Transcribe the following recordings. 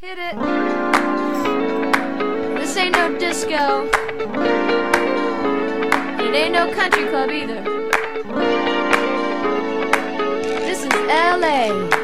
Hit it. This ain't no disco. It ain't no country club either. This is LA.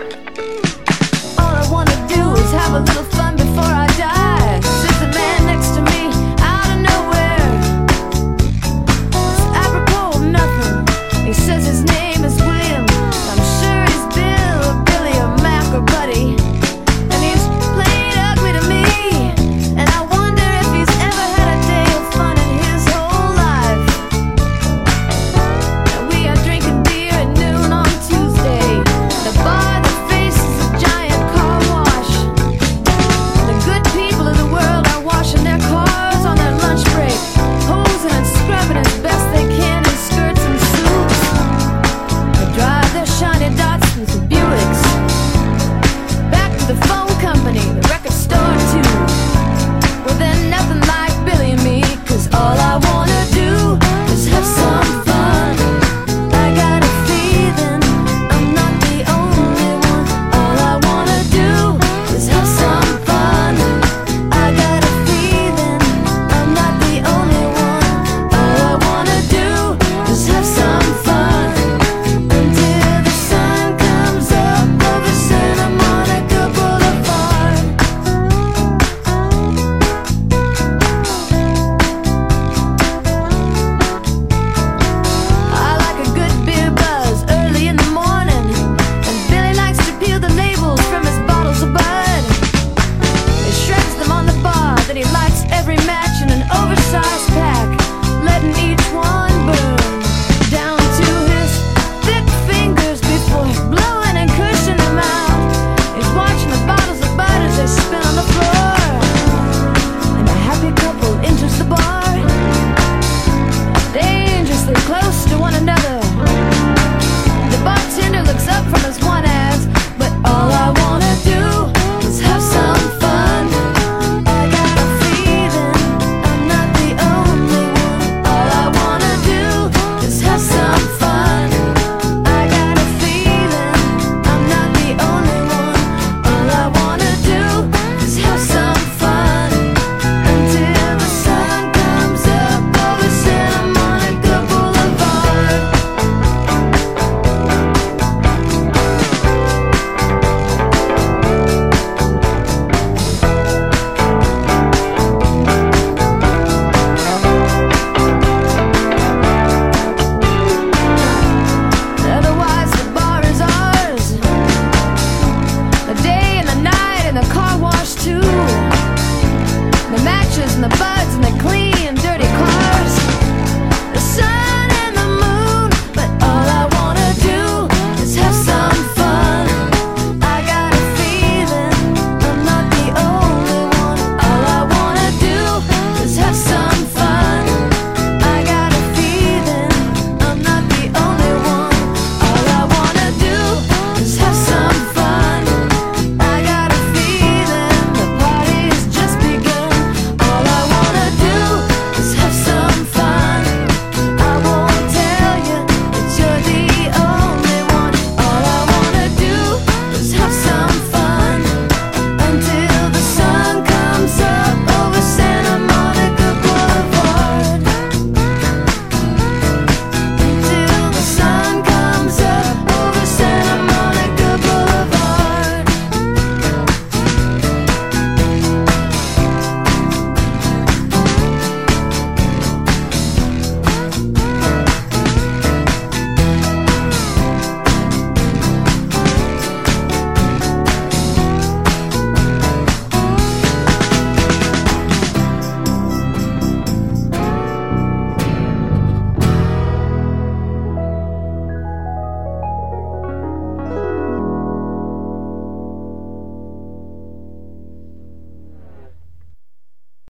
the birds and the clean